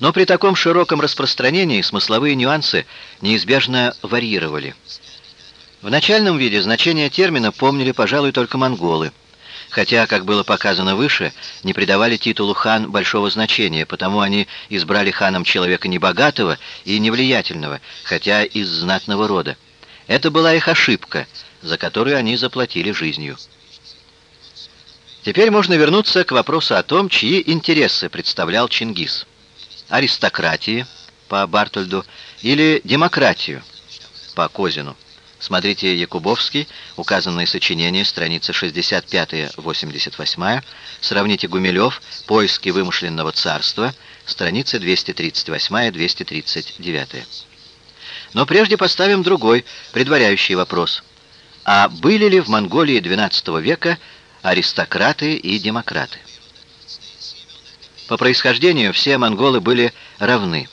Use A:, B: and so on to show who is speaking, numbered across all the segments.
A: Но при таком широком распространении смысловые нюансы неизбежно варьировали. В начальном виде значение термина помнили, пожалуй, только монголы, хотя, как было показано выше, не придавали титулу хан большого значения, потому они избрали ханом человека небогатого и невлиятельного, хотя из знатного рода. Это была их ошибка, за которую они заплатили жизнью. Теперь можно вернуться к вопросу о том, чьи интересы представлял Чингис. Аристократии, по Бартольду, или демократию, по Козину. Смотрите Якубовский, указанные сочинения, страница 65-88. Сравните Гумилев, «Поиски вымышленного царства», страницы 238-239. Но прежде поставим другой, предваряющий вопрос. А были ли в Монголии XII века аристократы и демократы? По происхождению все монголы были равны,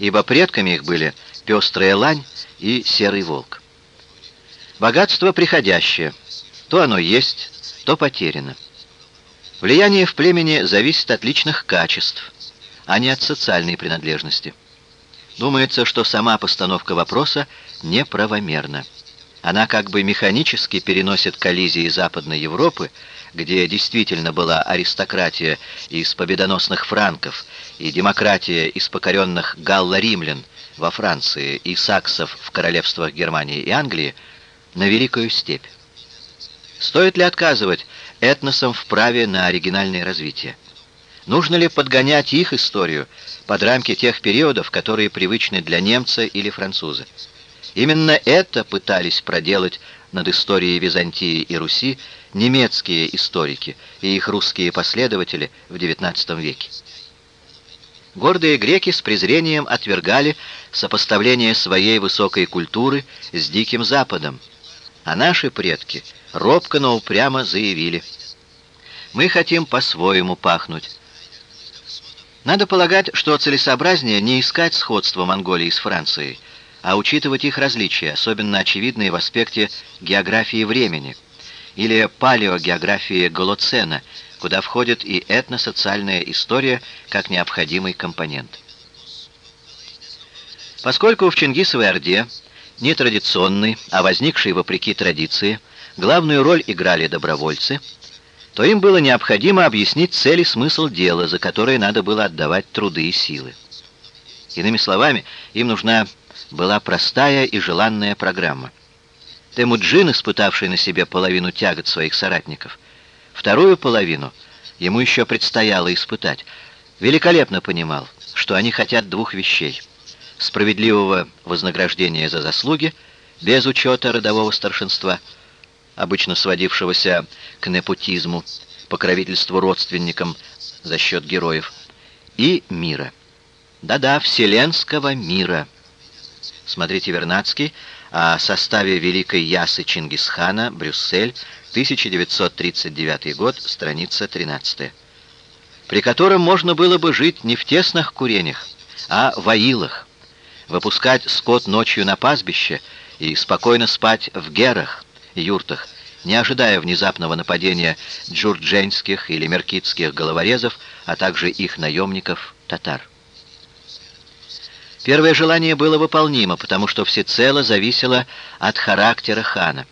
A: ибо предками их были пестрая лань и серый волк. Богатство приходящее. То оно есть, то потеряно. Влияние в племени зависит от личных качеств, а не от социальной принадлежности. Думается, что сама постановка вопроса неправомерна. Она как бы механически переносит коллизии Западной Европы, где действительно была аристократия из победоносных франков и демократия из покоренных галло-римлян во Франции и саксов в королевствах Германии и Англии, на Великую Степь. Стоит ли отказывать этносам в праве на оригинальное развитие? Нужно ли подгонять их историю под рамки тех периодов, которые привычны для немца или француза? Именно это пытались проделать над историей Византии и Руси немецкие историки и их русские последователи в XIX веке. Гордые греки с презрением отвергали сопоставление своей высокой культуры с Диким Западом, а наши предки робко, но упрямо заявили, «Мы хотим по-своему пахнуть». Надо полагать, что целесообразнее не искать сходства Монголии с Францией, а учитывать их различия, особенно очевидные в аспекте географии времени или палеогеографии Голоцена, куда входит и этносоциальная история как необходимый компонент. Поскольку в Чингисовой Орде не традиционный, а возникший вопреки традиции, главную роль играли добровольцы, то им было необходимо объяснить цель и смысл дела, за которое надо было отдавать труды и силы. Иными словами, им нужна была простая и желанная программа. Темуджин, испытавший на себе половину тягот своих соратников, вторую половину ему еще предстояло испытать, великолепно понимал, что они хотят двух вещей — справедливого вознаграждения за заслуги, без учета родового старшинства, обычно сводившегося к непотизму, покровительству родственникам за счет героев, и мира. Да-да, вселенского мира. Смотрите Вернадский о составе Великой Ясы Чингисхана, Брюссель, 1939 год, страница 13. При котором можно было бы жить не в тесных курениях, а в аилах, выпускать скот ночью на пастбище и спокойно спать в герах, юртах, не ожидая внезапного нападения джурдженских или меркитских головорезов, а также их наемников, татар. Первое желание было выполнимо, потому что всецело зависело от характера хана.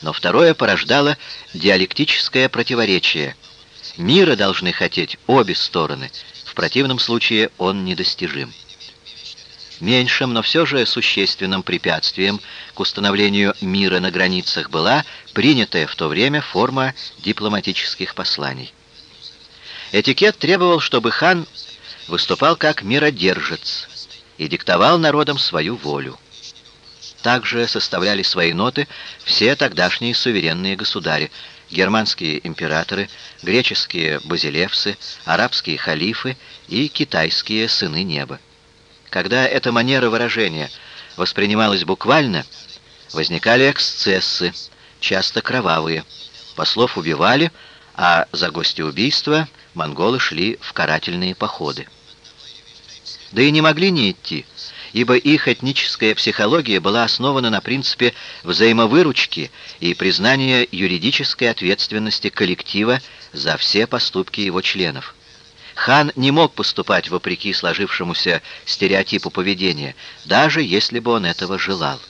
A: Но второе порождало диалектическое противоречие. Мира должны хотеть обе стороны, в противном случае он недостижим. Меньшим, но все же существенным препятствием к установлению мира на границах была принятая в то время форма дипломатических посланий. Этикет требовал, чтобы хан выступал как миродержец и диктовал народам свою волю. Также составляли свои ноты все тогдашние суверенные государи, германские императоры, греческие базилевсы, арабские халифы и китайские сыны неба. Когда эта манера выражения воспринималась буквально, возникали эксцессы, часто кровавые. Послов убивали, а за гостеубийство монголы шли в карательные походы. Да и не могли не идти, ибо их этническая психология была основана на принципе взаимовыручки и признания юридической ответственности коллектива за все поступки его членов. Хан не мог поступать вопреки сложившемуся стереотипу поведения, даже если бы он этого желал.